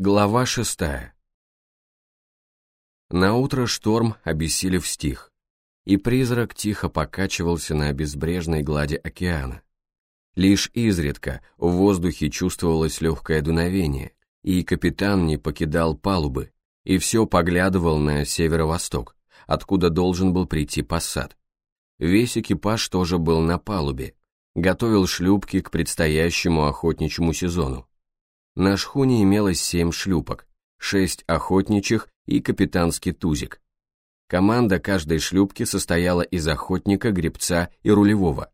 Глава шестая. Наутро шторм, обессилев стих, и призрак тихо покачивался на безбрежной глади океана. Лишь изредка в воздухе чувствовалось легкое дуновение, и капитан не покидал палубы, и все поглядывал на северо-восток, откуда должен был прийти посад. Весь экипаж тоже был на палубе, готовил шлюпки к предстоящему охотничьему сезону. На шхуне имелось семь шлюпок, шесть охотничьих и капитанский тузик. Команда каждой шлюпки состояла из охотника, гребца и рулевого.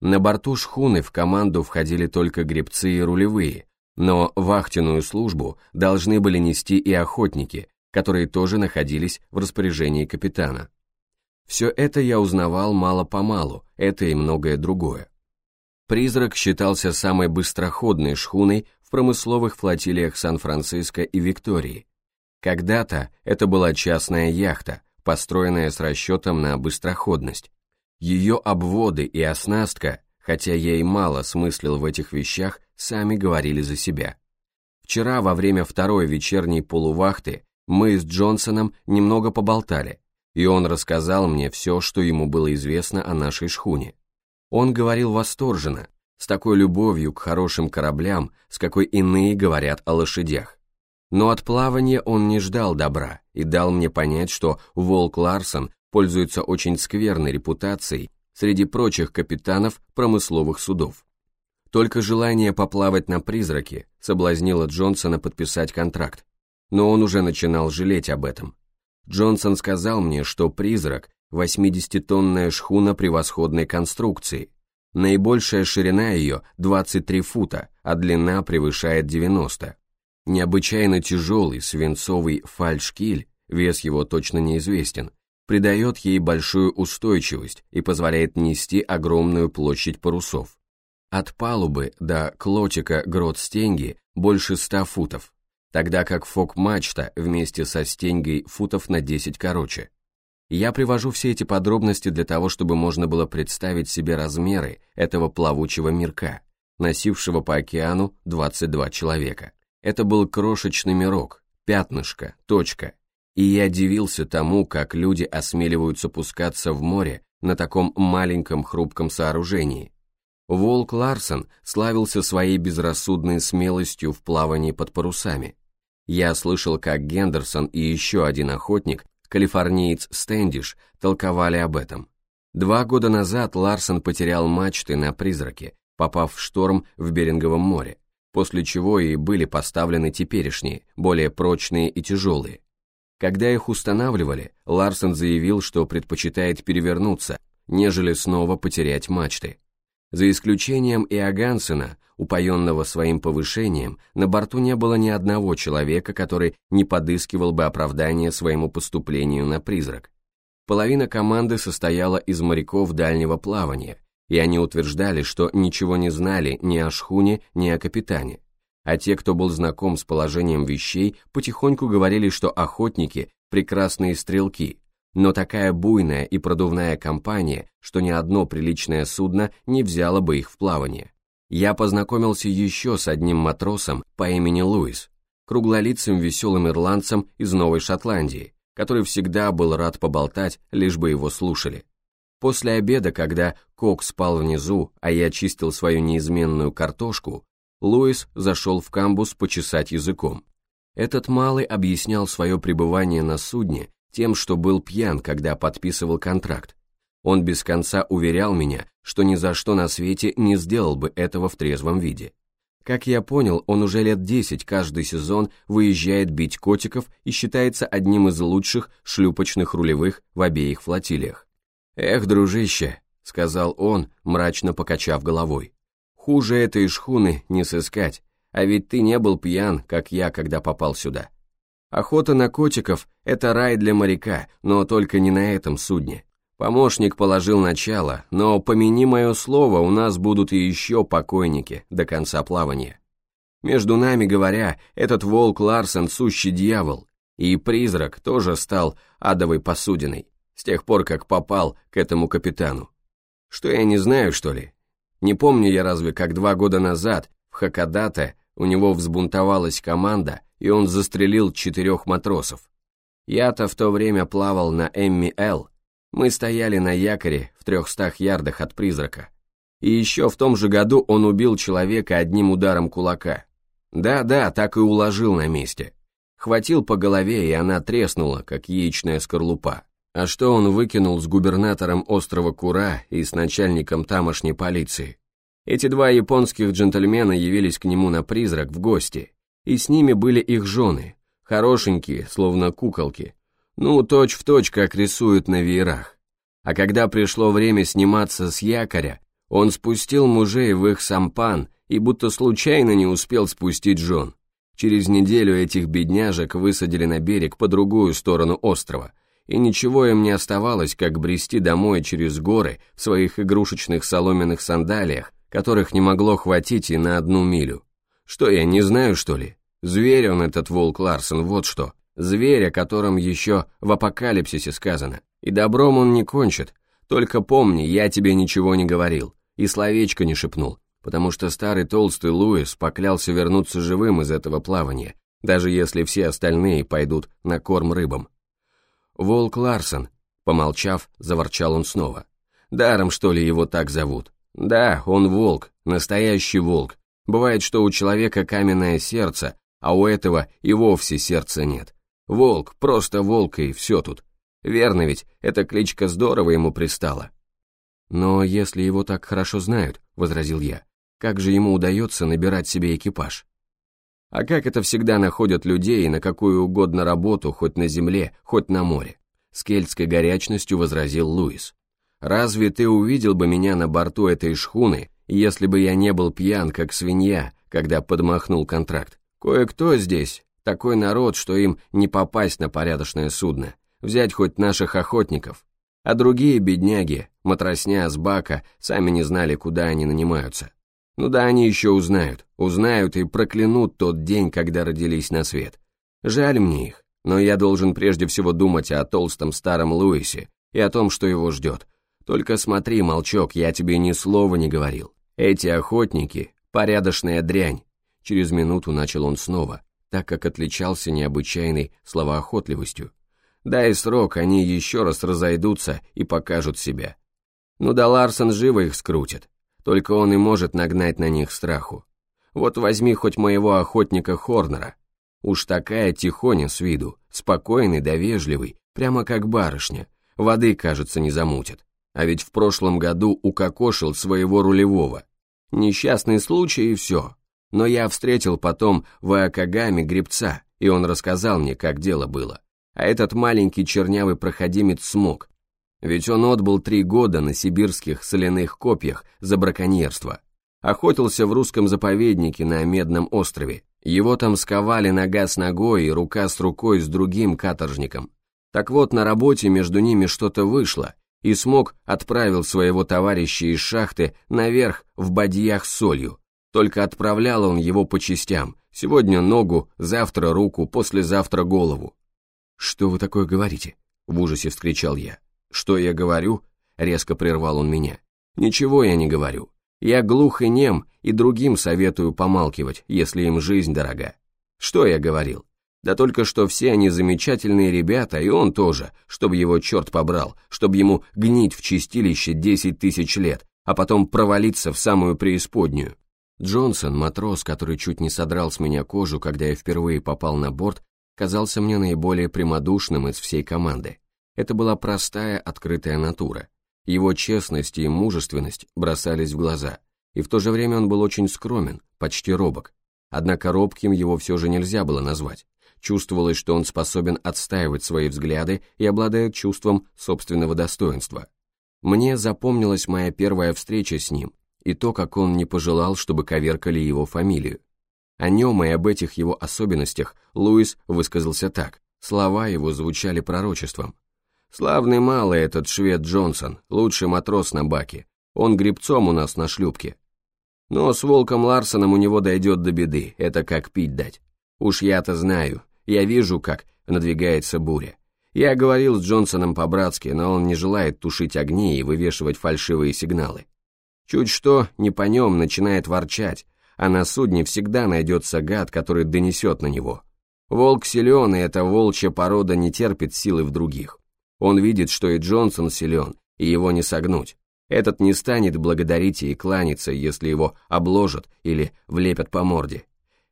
На борту шхуны в команду входили только гребцы и рулевые, но вахтенную службу должны были нести и охотники, которые тоже находились в распоряжении капитана. Все это я узнавал мало-помалу, это и многое другое. «Призрак» считался самой быстроходной шхуной промысловых флотилиях Сан-Франциско и Виктории. Когда-то это была частная яхта, построенная с расчетом на быстроходность. Ее обводы и оснастка, хотя я и мало смыслил в этих вещах, сами говорили за себя. Вчера во время второй вечерней полувахты мы с Джонсоном немного поболтали, и он рассказал мне все, что ему было известно о нашей шхуне. Он говорил восторженно, с такой любовью к хорошим кораблям, с какой иные говорят о лошадях. Но от плавания он не ждал добра и дал мне понять, что Волк Ларсон пользуется очень скверной репутацией среди прочих капитанов промысловых судов. Только желание поплавать на призраке соблазнило Джонсона подписать контракт, но он уже начинал жалеть об этом. Джонсон сказал мне, что призрак – 80-тонная шхуна превосходной конструкции, Наибольшая ширина ее 23 фута, а длина превышает 90. Необычайно тяжелый свинцовый фальшкиль, вес его точно неизвестен, придает ей большую устойчивость и позволяет нести огромную площадь парусов. От палубы до клотика грот стенги больше 100 футов, тогда как фок-мачта вместе со стеньгой футов на 10 короче. Я привожу все эти подробности для того, чтобы можно было представить себе размеры этого плавучего мирка, носившего по океану 22 человека. Это был крошечный мирок, пятнышко, точка, и я дивился тому, как люди осмеливаются пускаться в море на таком маленьком хрупком сооружении. Волк Ларсон славился своей безрассудной смелостью в плавании под парусами. Я слышал, как Гендерсон и еще один охотник калифорниец Стэндиш толковали об этом. Два года назад Ларсон потерял мачты на «Призраке», попав в шторм в Беринговом море, после чего и были поставлены теперешние, более прочные и тяжелые. Когда их устанавливали, Ларсон заявил, что предпочитает перевернуться, нежели снова потерять мачты. За исключением Иогансена, упоенного своим повышением, на борту не было ни одного человека, который не подыскивал бы оправдания своему поступлению на призрак. Половина команды состояла из моряков дальнего плавания, и они утверждали, что ничего не знали ни о шхуне, ни о капитане. А те, кто был знаком с положением вещей, потихоньку говорили, что охотники – прекрасные стрелки, но такая буйная и продувная компания, что ни одно приличное судно не взяло бы их в плавание. Я познакомился еще с одним матросом по имени Луис, круглолицым веселым ирландцем из Новой Шотландии, который всегда был рад поболтать, лишь бы его слушали. После обеда, когда Кок спал внизу, а я чистил свою неизменную картошку, Луис зашел в камбус почесать языком. Этот малый объяснял свое пребывание на судне тем, что был пьян, когда подписывал контракт. Он без конца уверял меня, что ни за что на свете не сделал бы этого в трезвом виде. Как я понял, он уже лет десять каждый сезон выезжает бить котиков и считается одним из лучших шлюпочных рулевых в обеих флотилиях. «Эх, дружище», — сказал он, мрачно покачав головой, — «хуже этой шхуны не сыскать, а ведь ты не был пьян, как я, когда попал сюда. Охота на котиков – это рай для моряка, но только не на этом судне. Помощник положил начало, но, помяни мое слово, у нас будут и еще покойники до конца плавания. Между нами говоря, этот волк Ларсен сущий дьявол, и призрак тоже стал адовой посудиной, с тех пор, как попал к этому капитану. Что я не знаю, что ли? Не помню я разве, как два года назад в Хакадате у него взбунтовалась команда, и он застрелил четырех матросов. Я-то в то время плавал на Эмми Эл. Мы стояли на якоре в трехстах ярдах от призрака. И еще в том же году он убил человека одним ударом кулака. Да-да, так и уложил на месте. Хватил по голове, и она треснула, как яичная скорлупа. А что он выкинул с губернатором острова Кура и с начальником тамошней полиции? Эти два японских джентльмена явились к нему на призрак в гости, и с ними были их жены, хорошенькие, словно куколки, ну, точь-в-точь, точь, как рисуют на веерах. А когда пришло время сниматься с якоря, он спустил мужей в их сампан и будто случайно не успел спустить жен. Через неделю этих бедняжек высадили на берег по другую сторону острова, и ничего им не оставалось, как брести домой через горы в своих игрушечных соломенных сандалиях, которых не могло хватить и на одну милю. Что я, не знаю, что ли? Зверь он, этот волк Ларсон, вот что. Зверь, о котором еще в апокалипсисе сказано. И добром он не кончит. Только помни, я тебе ничего не говорил. И словечко не шепнул. Потому что старый толстый Луис поклялся вернуться живым из этого плавания, даже если все остальные пойдут на корм рыбам. «Волк Ларсон», — помолчав, заворчал он снова. «Даром, что ли, его так зовут? Да, он волк, настоящий волк. Бывает, что у человека каменное сердце, а у этого и вовсе сердца нет. Волк, просто волк и все тут. Верно ведь, эта кличка здорово ему пристала. Но если его так хорошо знают, возразил я, как же ему удается набирать себе экипаж? А как это всегда находят людей на какую угодно работу, хоть на земле, хоть на море? С кельтской горячностью возразил Луис. Разве ты увидел бы меня на борту этой шхуны, если бы я не был пьян, как свинья, когда подмахнул контракт? Кое-кто здесь, такой народ, что им не попасть на порядочное судно, взять хоть наших охотников. А другие бедняги, матросня с бака, сами не знали, куда они нанимаются. Ну да, они еще узнают, узнают и проклянут тот день, когда родились на свет. Жаль мне их, но я должен прежде всего думать о толстом старом Луисе и о том, что его ждет. Только смотри, молчок, я тебе ни слова не говорил. Эти охотники — порядочная дрянь, Через минуту начал он снова, так как отличался необычайной словоохотливостью. Дай срок, они еще раз разойдутся и покажут себя. Ну да Ларсон живо их скрутит, только он и может нагнать на них страху. Вот возьми хоть моего охотника Хорнера. Уж такая тихоня с виду, спокойный да вежливый, прямо как барышня, воды, кажется, не замутит. А ведь в прошлом году укокошил своего рулевого. Несчастный случай и все, но я встретил потом в Акагаме гребца, и он рассказал мне, как дело было. А этот маленький чернявый проходимец смог. Ведь он отбыл три года на сибирских соляных копьях за браконьерство. Охотился в русском заповеднике на Медном острове. Его там сковали нога с ногой и рука с рукой с другим каторжником. Так вот, на работе между ними что-то вышло, и смог отправил своего товарища из шахты наверх в бадьях с солью, только отправлял он его по частям. Сегодня ногу, завтра руку, послезавтра голову. «Что вы такое говорите?» — в ужасе вскричал я. «Что я говорю?» — резко прервал он меня. «Ничего я не говорю. Я глух и нем, и другим советую помалкивать, если им жизнь дорога. Что я говорил? Да только что все они замечательные ребята, и он тоже, чтобы его черт побрал, чтобы ему гнить в чистилище десять тысяч лет, а потом провалиться в самую преисподнюю. Джонсон, матрос, который чуть не содрал с меня кожу, когда я впервые попал на борт, казался мне наиболее прямодушным из всей команды. Это была простая, открытая натура. Его честность и мужественность бросались в глаза, и в то же время он был очень скромен, почти робок. Однако робким его все же нельзя было назвать. Чувствовалось, что он способен отстаивать свои взгляды и обладает чувством собственного достоинства. Мне запомнилась моя первая встреча с ним, и то, как он не пожелал, чтобы коверкали его фамилию. О нем и об этих его особенностях Луис высказался так. Слова его звучали пророчеством. «Славный малый этот швед Джонсон, лучший матрос на баке. Он гребцом у нас на шлюпке. Но с Волком Ларсоном у него дойдет до беды, это как пить дать. Уж я-то знаю, я вижу, как надвигается буря. Я говорил с Джонсоном по-братски, но он не желает тушить огни и вывешивать фальшивые сигналы. Чуть что, не по нем начинает ворчать, а на судне всегда найдется гад, который донесет на него. Волк силен, и эта волчья порода не терпит силы в других. Он видит, что и Джонсон силен, и его не согнуть. Этот не станет благодарить и кланяться, если его обложат или влепят по морде.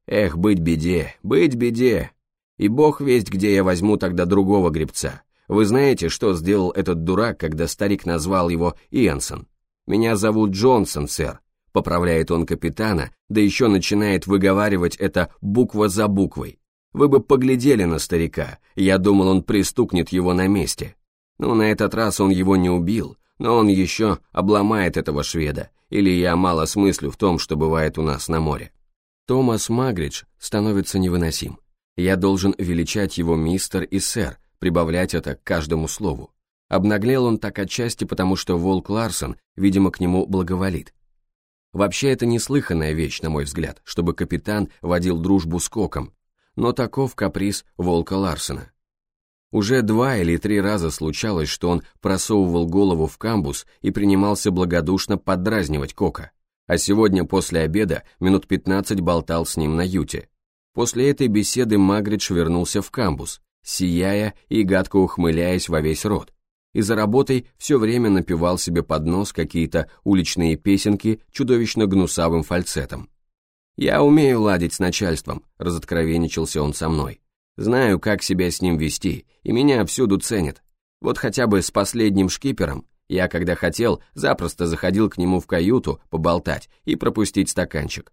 Эх, быть беде, быть беде. И бог весть, где я возьму тогда другого гребца. Вы знаете, что сделал этот дурак, когда старик назвал его Иансон? Меня зовут Джонсон, сэр. Поправляет он капитана, да еще начинает выговаривать это буква за буквой. Вы бы поглядели на старика, я думал, он пристукнет его на месте. Ну, на этот раз он его не убил, но он еще обломает этого шведа, или я мало смыслю в том, что бывает у нас на море. Томас Магридж становится невыносим. Я должен величать его мистер и сэр, прибавлять это к каждому слову. Обнаглел он так отчасти, потому что Волк Ларсон, видимо, к нему благоволит. Вообще это неслыханная вещь, на мой взгляд, чтобы капитан водил дружбу с Коком, но таков каприз Волка Ларсона. Уже два или три раза случалось, что он просовывал голову в камбус и принимался благодушно поддразнивать Кока, а сегодня после обеда минут пятнадцать болтал с ним на юте. После этой беседы Магридж вернулся в камбус, сияя и гадко ухмыляясь во весь рот, и за работой все время напевал себе под нос какие-то уличные песенки чудовищно гнусавым фальцетом. «Я умею ладить с начальством», — разоткровенничался он со мной. Знаю, как себя с ним вести, и меня всюду ценят. Вот хотя бы с последним шкипером, я, когда хотел, запросто заходил к нему в каюту поболтать и пропустить стаканчик.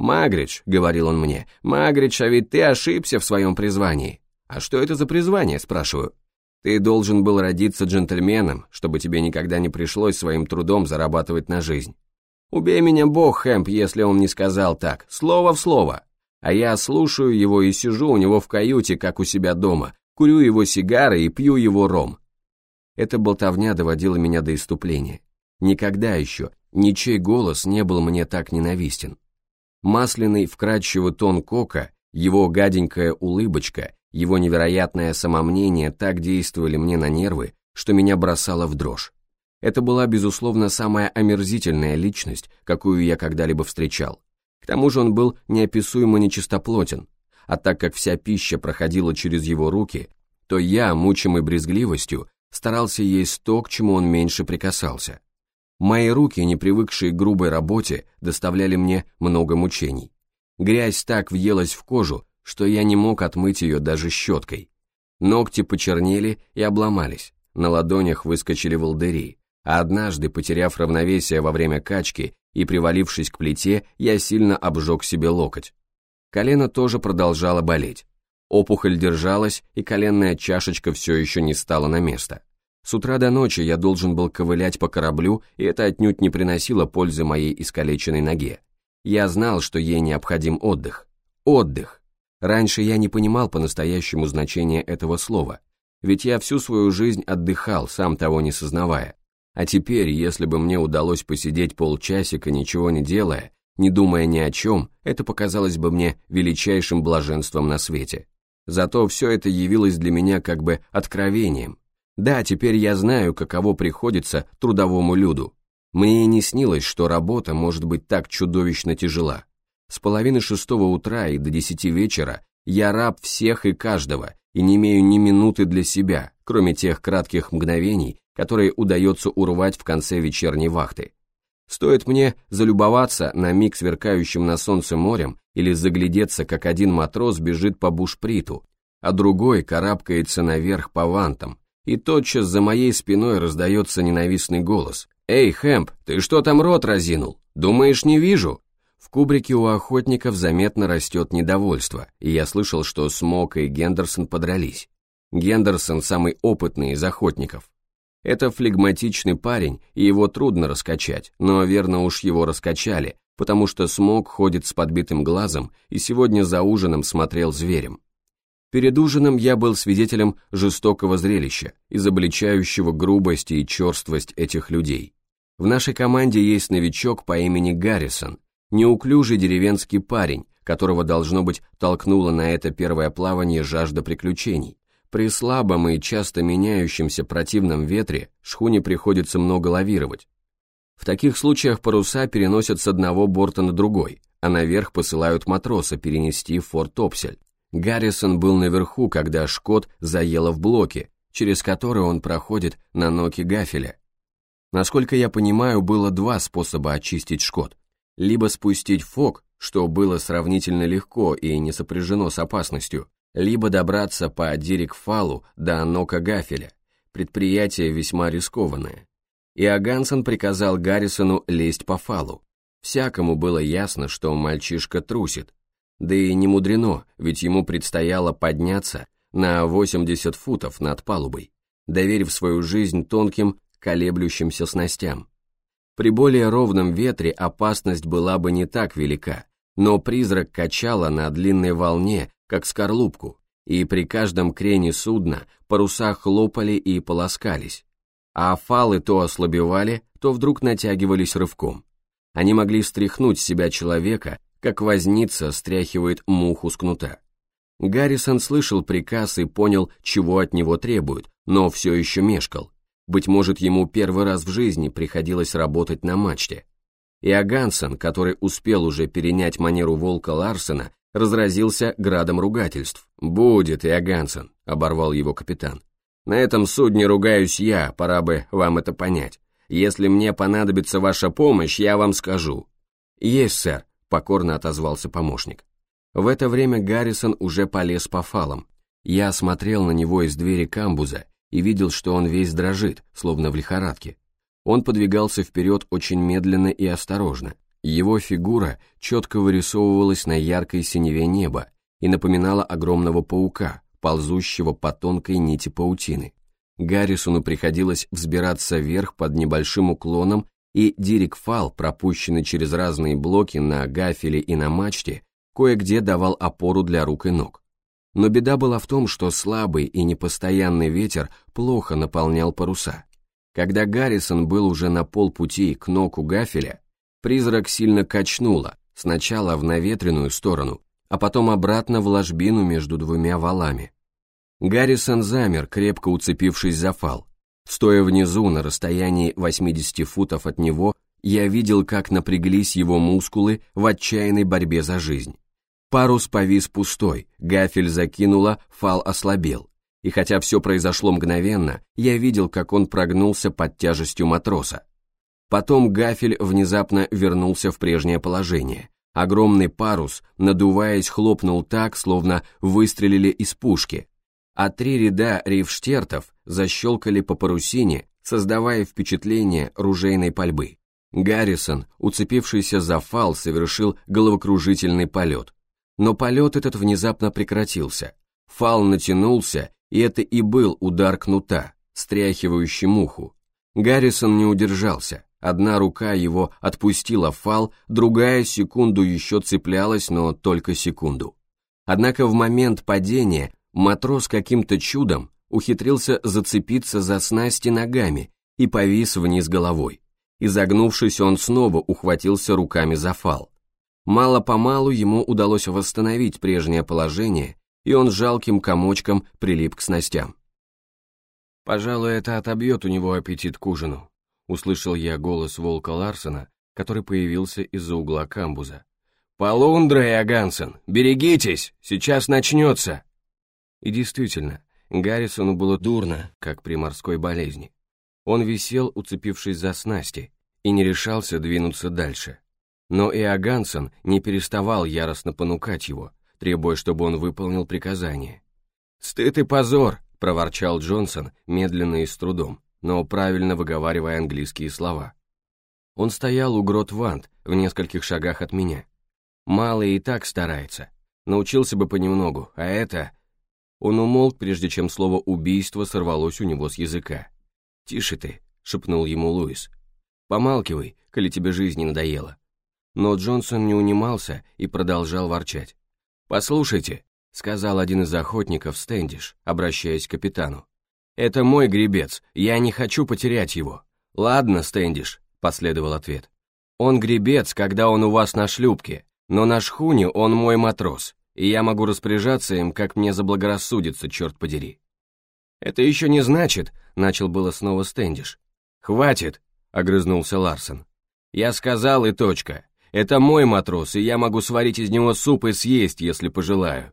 «Магридж», — говорил он мне, — «Магридж, а ведь ты ошибся в своем призвании». «А что это за призвание?» — спрашиваю. «Ты должен был родиться джентльменом, чтобы тебе никогда не пришлось своим трудом зарабатывать на жизнь». «Убей меня бог, Хэмп, если он не сказал так, слово в слово». А я слушаю его и сижу у него в каюте, как у себя дома, курю его сигары и пью его ром. Эта болтовня доводила меня до иступления. Никогда еще ничей голос не был мне так ненавистен. Масляный вкрадчивый тон Кока, его гаденькая улыбочка, его невероятное самомнение так действовали мне на нервы, что меня бросало в дрожь. Это была, безусловно, самая омерзительная личность, какую я когда-либо встречал. К тому же он был неописуемо нечистоплотен, а так как вся пища проходила через его руки, то я, мучимый брезгливостью, старался есть то, к чему он меньше прикасался. Мои руки, не привыкшие к грубой работе, доставляли мне много мучений. Грязь так въелась в кожу, что я не мог отмыть ее даже щеткой. Ногти почернели и обломались, на ладонях выскочили волдыри, а однажды, потеряв равновесие во время качки и привалившись к плите, я сильно обжег себе локоть. Колено тоже продолжало болеть. Опухоль держалась, и коленная чашечка все еще не стала на место. С утра до ночи я должен был ковылять по кораблю, и это отнюдь не приносило пользы моей искалеченной ноге. Я знал, что ей необходим отдых. Отдых. Раньше я не понимал по-настоящему значения этого слова, ведь я всю свою жизнь отдыхал, сам того не сознавая. А теперь, если бы мне удалось посидеть полчасика, ничего не делая, не думая ни о чем, это показалось бы мне величайшим блаженством на свете. Зато все это явилось для меня как бы откровением. Да, теперь я знаю, каково приходится трудовому люду. Мне не снилось, что работа может быть так чудовищно тяжела. С половины шестого утра и до десяти вечера я раб всех и каждого, и не имею ни минуты для себя, кроме тех кратких мгновений, которые удается урвать в конце вечерней вахты. Стоит мне залюбоваться на миг сверкающим на солнце морем или заглядеться, как один матрос бежит по бушприту, а другой карабкается наверх по вантам, и тотчас за моей спиной раздается ненавистный голос. «Эй, Хэмп, ты что там рот разинул? Думаешь, не вижу?» В кубрике у охотников заметно растет недовольство, и я слышал, что Смок и Гендерсон подрались. Гендерсон самый опытный из охотников, это флегматичный парень, и его трудно раскачать, но верно уж его раскачали, потому что Смок ходит с подбитым глазом и сегодня за ужином смотрел зверем. Перед ужином я был свидетелем жестокого зрелища, изобличающего грубость и черствость этих людей. В нашей команде есть новичок по имени Гаррисон, неуклюжий деревенский парень, которого, должно быть, толкнуло на это первое плавание жажда приключений. При слабом и часто меняющемся противном ветре шхуне приходится много лавировать. В таких случаях паруса переносят с одного борта на другой, а наверх посылают матроса перенести в форт Топсель. Гаррисон был наверху, когда Шкот заело в блоке, через который он проходит на ноки гафеля. Насколько я понимаю, было два способа очистить Шкот. Либо спустить фок, что было сравнительно легко и не сопряжено с опасностью, либо добраться по Дирик-Фалу до нока гафеля, предприятие весьма рискованное. И Агансен приказал Гаррисону лезть по фалу. Всякому было ясно, что мальчишка трусит. Да и не мудрено, ведь ему предстояло подняться на 80 футов над палубой, доверив свою жизнь тонким, колеблющимся снастям. При более ровном ветре опасность была бы не так велика, но призрак качала на длинной волне, как скорлупку, и при каждом крене судна паруса хлопали и полоскались, а фалы то ослабевали, то вдруг натягивались рывком. Они могли стряхнуть с себя человека, как возница стряхивает муху с кнута. Гаррисон слышал приказ и понял, чего от него требуют, но все еще мешкал. Быть может, ему первый раз в жизни приходилось работать на мачте. И Агансен, который успел уже перенять манеру волка Ларсена, разразился градом ругательств. «Будет, Иогансен», — оборвал его капитан. «На этом судне ругаюсь я, пора бы вам это понять. Если мне понадобится ваша помощь, я вам скажу». «Есть, сэр», — покорно отозвался помощник. В это время Гаррисон уже полез по фалам. Я смотрел на него из двери камбуза и видел, что он весь дрожит, словно в лихорадке. Он подвигался вперед очень медленно и осторожно. Его фигура четко вырисовывалась на яркой синеве неба и напоминала огромного паука, ползущего по тонкой нити паутины. Гаррисону приходилось взбираться вверх под небольшим уклоном, и Дирик Фал, пропущенный через разные блоки на гафеле и на мачте, кое-где давал опору для рук и ног. Но беда была в том, что слабый и непостоянный ветер плохо наполнял паруса. Когда Гаррисон был уже на полпути к ноку гафеля, призрак сильно качнуло, сначала в наветренную сторону, а потом обратно в ложбину между двумя валами. Гаррисон замер, крепко уцепившись за фал. Стоя внизу, на расстоянии 80 футов от него, я видел, как напряглись его мускулы в отчаянной борьбе за жизнь. Парус повис пустой, гафель закинула, фал ослабел. И хотя все произошло мгновенно, я видел, как он прогнулся под тяжестью матроса. Потом гафель внезапно вернулся в прежнее положение. Огромный парус, надуваясь, хлопнул так, словно выстрелили из пушки, а три ряда рейфштертов защелкали по парусине, создавая впечатление ружейной пальбы. Гаррисон, уцепившийся за фал, совершил головокружительный полет. Но полет этот внезапно прекратился. Фал натянулся, и это и был удар кнута, стряхивающий муху. Гаррисон не удержался. Одна рука его отпустила фал, другая секунду еще цеплялась, но только секунду. Однако в момент падения Матрос каким-то чудом ухитрился зацепиться за снасти ногами и повис вниз головой. Изогнувшись, он снова ухватился руками за фал. Мало-помалу ему удалось восстановить прежнее положение, и он жалким комочком прилип к снастям. «Пожалуй, это отобьет у него аппетит к ужину», услышал я голос волка Ларсена, который появился из-за угла камбуза. «Полундра, Иогансен, берегитесь, сейчас начнется!» И действительно, Гаррисону было дурно, как при морской болезни. Он висел, уцепившись за снасти, и не решался двинуться дальше. Но и Аганссон не переставал яростно понукать его, требуя, чтобы он выполнил приказание. «Стыд и позор!» — проворчал Джонсон, медленно и с трудом, но правильно выговаривая английские слова. Он стоял у грот Вант в нескольких шагах от меня. Малый и так старается. Научился бы понемногу, а это он умолк, прежде чем слово «убийство» сорвалось у него с языка. «Тише ты», — шепнул ему Луис. «Помалкивай, коли тебе жизнь не надоела». Но Джонсон не унимался и продолжал ворчать. «Послушайте», — сказал один из охотников Стэндиш, обращаясь к капитану. «Это мой гребец, я не хочу потерять его». «Ладно, Стэндиш», — последовал ответ. «Он гребец, когда он у вас на шлюпке, но на шхуне он мой матрос, и я могу распоряжаться им, как мне заблагорассудится, черт подери. Это еще не значит, начал было снова Стэндиш. Хватит, огрызнулся Ларсон. Я сказал и точка. Это мой матрос, и я могу сварить из него суп и съесть, если пожелаю.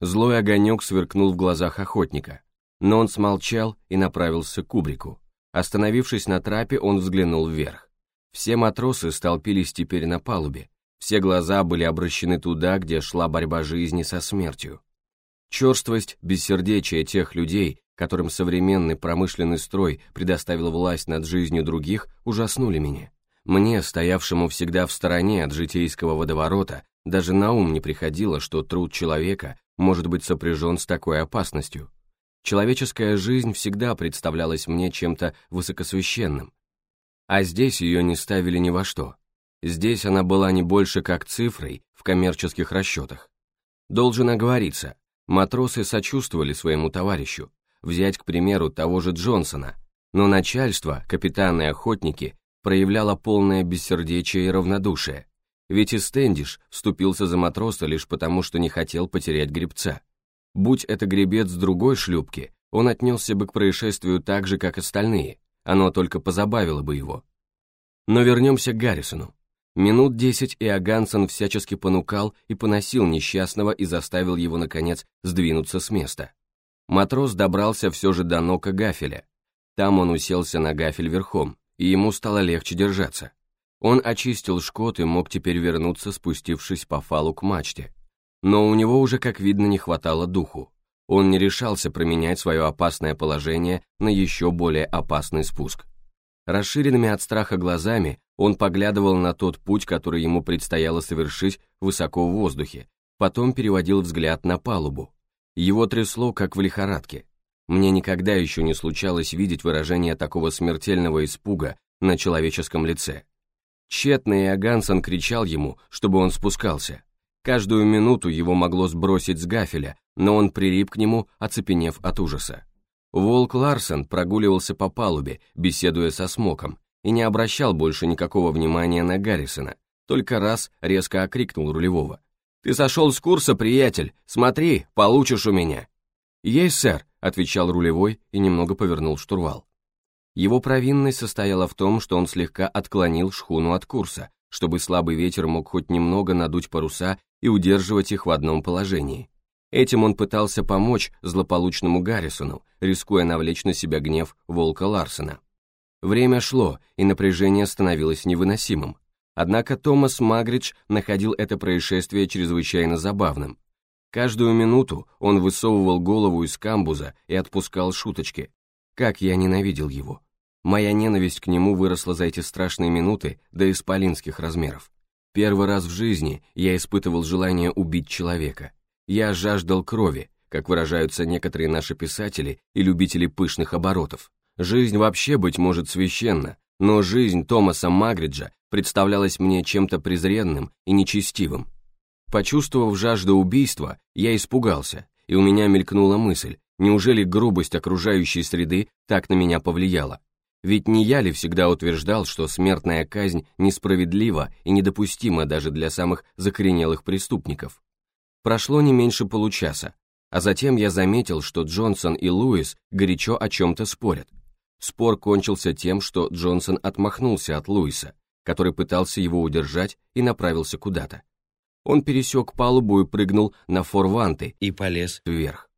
Злой огонек сверкнул в глазах охотника, но он смолчал и направился к кубрику. Остановившись на трапе, он взглянул вверх. Все матросы столпились теперь на палубе, все глаза были обращены туда, где шла борьба жизни со смертью. Черствость, бессердечие тех людей, которым современный промышленный строй предоставил власть над жизнью других, ужаснули меня. Мне, стоявшему всегда в стороне от житейского водоворота, даже на ум не приходило, что труд человека может быть сопряжен с такой опасностью. Человеческая жизнь всегда представлялась мне чем-то высокосвященным. А здесь ее не ставили ни во что. Здесь она была не больше как цифрой в коммерческих расчетах. Должен оговориться, матросы сочувствовали своему товарищу, взять, к примеру, того же Джонсона, но начальство, капитаны и охотники проявляло полное бессердечие и равнодушие, ведь и Стэндиш вступился за матроса лишь потому, что не хотел потерять гребца. Будь это гребец другой шлюпки, он отнесся бы к происшествию так же, как остальные, оно только позабавило бы его. Но вернемся к Гаррисону. Минут десять Иогансон всячески понукал и поносил несчастного и заставил его, наконец, сдвинуться с места. Матрос добрался все же до нока гафеля. Там он уселся на гафель верхом, и ему стало легче держаться. Он очистил шкот и мог теперь вернуться, спустившись по фалу к мачте. Но у него уже, как видно, не хватало духу. Он не решался променять свое опасное положение на еще более опасный спуск. Расширенными от страха глазами он поглядывал на тот путь, который ему предстояло совершить высоко в воздухе, потом переводил взгляд на палубу. Его трясло, как в лихорадке. Мне никогда еще не случалось видеть выражение такого смертельного испуга на человеческом лице. Тщетно Иогансон кричал ему, чтобы он спускался. Каждую минуту его могло сбросить с гафеля, но он прилип к нему, оцепенев от ужаса. Волк Ларсен прогуливался по палубе, беседуя со Смоком, и не обращал больше никакого внимания на Гаррисона, только раз резко окрикнул рулевого. «Ты сошел с курса, приятель! Смотри, получишь у меня!» «Есть, сэр», — отвечал рулевой и немного повернул штурвал. Его провинность состояла в том, что он слегка отклонил шхуну от курса, чтобы слабый ветер мог хоть немного надуть паруса и удерживать их в одном положении. Этим он пытался помочь злополучному Гаррисону, рискуя навлечь на себя гнев волка Ларсена. Время шло, и напряжение становилось невыносимым. Однако Томас Магридж находил это происшествие чрезвычайно забавным. Каждую минуту он высовывал голову из камбуза и отпускал шуточки. Как я ненавидел его. Моя ненависть к нему выросла за эти страшные минуты до исполинских размеров. Первый раз в жизни я испытывал желание убить человека. Я жаждал крови, как выражаются некоторые наши писатели и любители пышных оборотов. Жизнь вообще, быть может, священна, но жизнь Томаса Магриджа представлялась мне чем-то презренным и нечестивым. Почувствовав жажду убийства, я испугался, и у меня мелькнула мысль, неужели грубость окружающей среды так на меня повлияла? Ведь не я ли всегда утверждал, что смертная казнь несправедлива и недопустима даже для самых закоренелых преступников? Прошло не меньше получаса, а затем я заметил, что Джонсон и Луис горячо о чем-то спорят. Спор кончился тем, что Джонсон отмахнулся от Луиса, который пытался его удержать и направился куда-то. Он пересек палубу и прыгнул на форванты и полез вверх.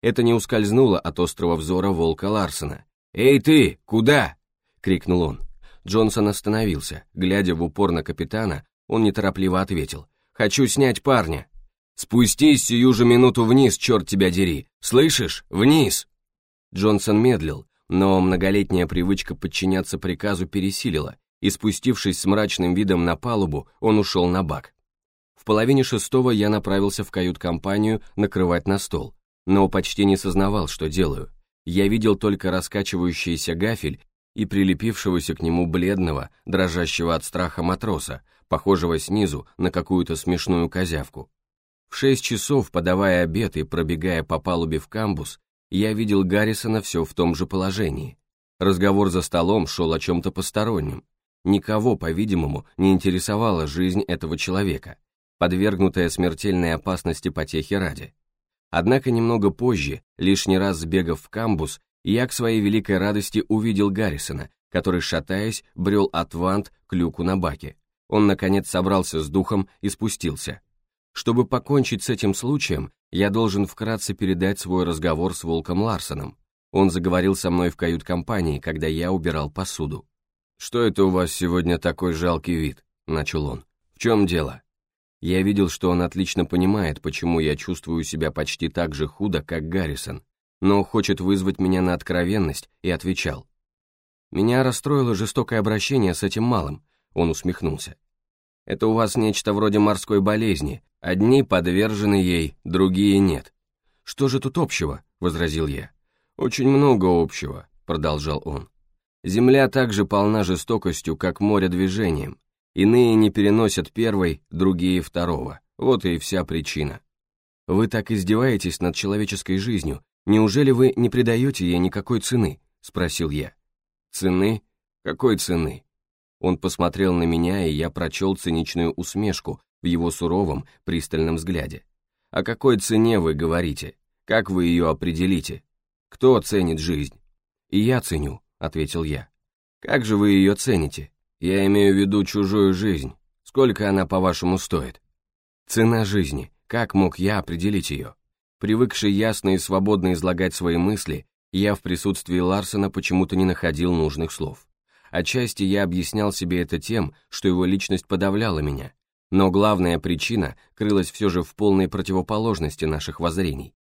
Это не ускользнуло от острого взора волка Ларсона, «Эй ты, куда?» — крикнул он. Джонсон остановился. Глядя в упор на капитана, он неторопливо ответил. «Хочу снять парня». «Спустись сию же минуту вниз, черт тебя дери! Слышишь? Вниз!» Джонсон медлил, но многолетняя привычка подчиняться приказу пересилила, и спустившись с мрачным видом на палубу, он ушел на бак. В половине шестого я направился в кают-компанию накрывать на стол, но почти не сознавал, что делаю я видел только раскачивающийся гафель и прилепившегося к нему бледного, дрожащего от страха матроса, похожего снизу на какую-то смешную козявку. В шесть часов, подавая обед и пробегая по палубе в камбус, я видел Гаррисона все в том же положении. Разговор за столом шел о чем-то постороннем. Никого, по-видимому, не интересовала жизнь этого человека, подвергнутая смертельной опасности потехи ради. Однако немного позже, лишний раз сбегав в камбус, я к своей великой радости увидел Гаррисона, который, шатаясь, брел от вант к люку на баке. Он, наконец, собрался с духом и спустился. Чтобы покончить с этим случаем, Я должен вкратце передать свой разговор с Волком Ларсоном. Он заговорил со мной в кают-компании, когда я убирал посуду. «Что это у вас сегодня такой жалкий вид?» — начал он. «В чем дело?» Я видел, что он отлично понимает, почему я чувствую себя почти так же худо, как Гаррисон, но хочет вызвать меня на откровенность, и отвечал. «Меня расстроило жестокое обращение с этим малым», — он усмехнулся. «Это у вас нечто вроде морской болезни, одни подвержены ей, другие нет». «Что же тут общего?» — возразил я. «Очень много общего», — продолжал он. «Земля также полна жестокостью, как море движением. Иные не переносят первой, другие второго. Вот и вся причина». «Вы так издеваетесь над человеческой жизнью. Неужели вы не придаете ей никакой цены?» — спросил я. «Цены? Какой цены?» Он посмотрел на меня, и я прочел циничную усмешку в его суровом, пристальном взгляде. «О какой цене вы говорите? Как вы ее определите?» Кто ценит жизнь? И я ценю, ответил я. Как же вы ее цените? Я имею в виду чужую жизнь. Сколько она, по-вашему, стоит? Цена жизни. Как мог я определить ее? Привыкший ясно и свободно излагать свои мысли, я в присутствии Ларсона почему-то не находил нужных слов. Отчасти я объяснял себе это тем, что его личность подавляла меня, но главная причина крылась все же в полной противоположности наших воззрений.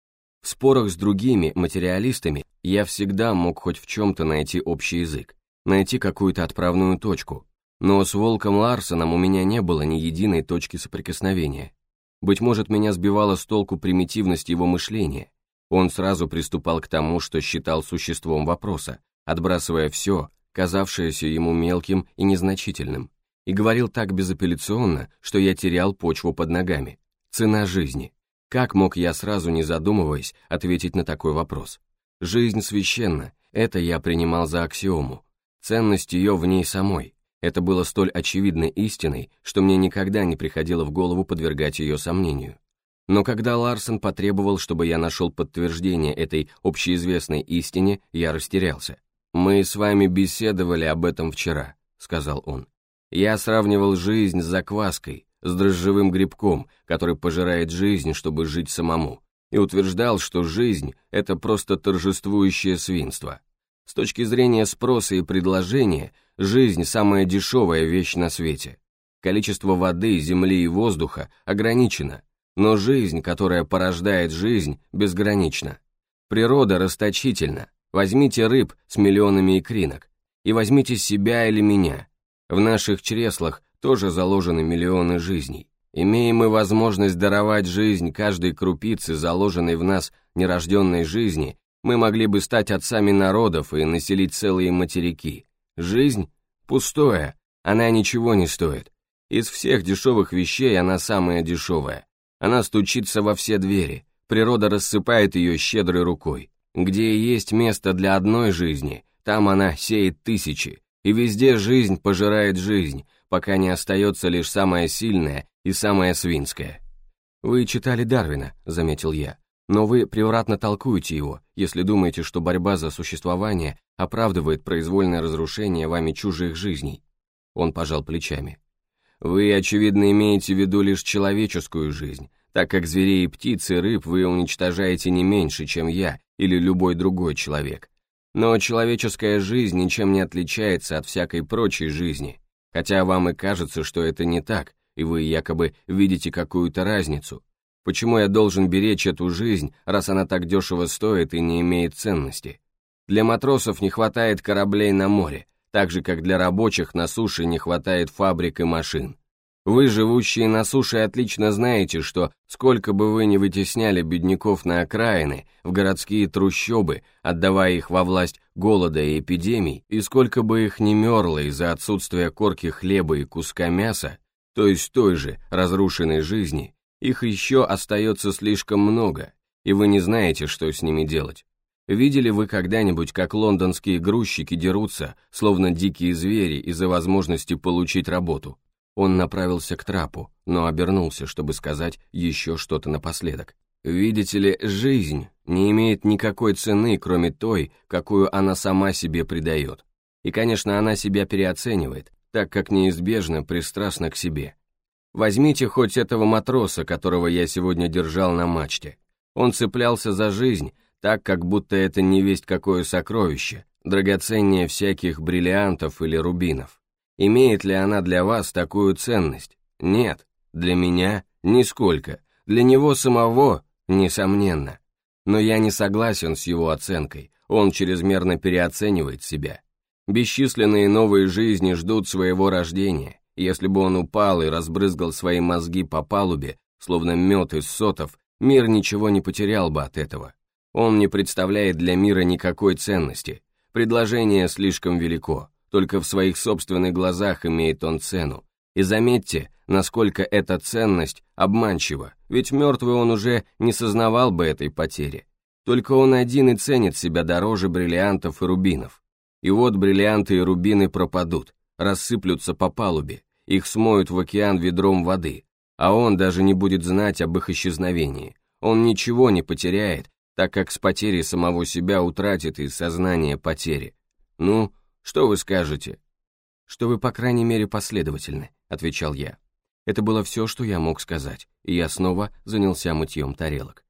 В спорах с другими материалистами я всегда мог хоть в чем-то найти общий язык, найти какую-то отправную точку, но с Волком Ларсоном у меня не было ни единой точки соприкосновения. Быть может, меня сбивала с толку примитивность его мышления. Он сразу приступал к тому, что считал существом вопроса, отбрасывая все, казавшееся ему мелким и незначительным, и говорил так безапелляционно, что я терял почву под ногами. Цена жизни. Как мог я сразу, не задумываясь, ответить на такой вопрос? Жизнь священна, это я принимал за аксиому. Ценность ее в ней самой. Это было столь очевидной истиной, что мне никогда не приходило в голову подвергать ее сомнению. Но когда Ларсон потребовал, чтобы я нашел подтверждение этой общеизвестной истине, я растерялся. «Мы с вами беседовали об этом вчера», — сказал он. «Я сравнивал жизнь с закваской, с дрожжевым грибком, который пожирает жизнь, чтобы жить самому, и утверждал, что жизнь – это просто торжествующее свинство. С точки зрения спроса и предложения, жизнь – самая дешевая вещь на свете. Количество воды, земли и воздуха ограничено, но жизнь, которая порождает жизнь, безгранична. Природа расточительна. Возьмите рыб с миллионами икринок, и возьмите себя или меня. В наших чреслах тоже заложены миллионы жизней. Имеем мы возможность даровать жизнь каждой крупице, заложенной в нас нерожденной жизни, мы могли бы стать отцами народов и населить целые материки. Жизнь пустое, она ничего не стоит. Из всех дешевых вещей она самая дешевая. Она стучится во все двери, природа рассыпает ее щедрой рукой. Где есть место для одной жизни, там она сеет тысячи, и везде жизнь пожирает жизнь, пока не остается лишь самое сильное и самое свинское. «Вы читали Дарвина», — заметил я, «но вы превратно толкуете его, если думаете, что борьба за существование оправдывает произвольное разрушение вами чужих жизней». Он пожал плечами. «Вы, очевидно, имеете в виду лишь человеческую жизнь, так как зверей и птиц и рыб вы уничтожаете не меньше, чем я или любой другой человек. Но человеческая жизнь ничем не отличается от всякой прочей жизни, Хотя вам и кажется, что это не так, и вы якобы видите какую-то разницу. Почему я должен беречь эту жизнь, раз она так дешево стоит и не имеет ценности? Для матросов не хватает кораблей на море, так же, как для рабочих на суше не хватает фабрик и машин. Вы, живущие на суше, отлично знаете, что сколько бы вы ни вытесняли бедняков на окраины, в городские трущобы, отдавая их во власть голода и эпидемий, и сколько бы их ни мерло из-за отсутствия корки хлеба и куска мяса, то есть той же разрушенной жизни, их еще остается слишком много, и вы не знаете, что с ними делать. Видели вы когда-нибудь, как лондонские грузчики дерутся, словно дикие звери, из-за возможности получить работу? Он направился к трапу, но обернулся, чтобы сказать еще что-то напоследок. «Видите ли, жизнь не имеет никакой цены, кроме той, какую она сама себе придает. И, конечно, она себя переоценивает, так как неизбежно пристрастна к себе. Возьмите хоть этого матроса, которого я сегодня держал на мачте. Он цеплялся за жизнь, так, как будто это не весть какое сокровище, драгоценнее всяких бриллиантов или рубинов. Имеет ли она для вас такую ценность? Нет, для меня нисколько, для него самого, несомненно. Но я не согласен с его оценкой, он чрезмерно переоценивает себя. Бесчисленные новые жизни ждут своего рождения, если бы он упал и разбрызгал свои мозги по палубе, словно мед из сотов, мир ничего не потерял бы от этого. Он не представляет для мира никакой ценности, предложение слишком велико, только в своих собственных глазах имеет он цену. И заметьте, насколько эта ценность обманчива, ведь мертвый он уже не сознавал бы этой потери. Только он один и ценит себя дороже бриллиантов и рубинов. И вот бриллианты и рубины пропадут, рассыплются по палубе, их смоют в океан ведром воды, а он даже не будет знать об их исчезновении. Он ничего не потеряет, так как с потерей самого себя утратит и сознание потери. Ну, что вы скажете? Что вы, по крайней мере, последовательны, отвечал я. Это было все, что я мог сказать, и я снова занялся мытьем тарелок.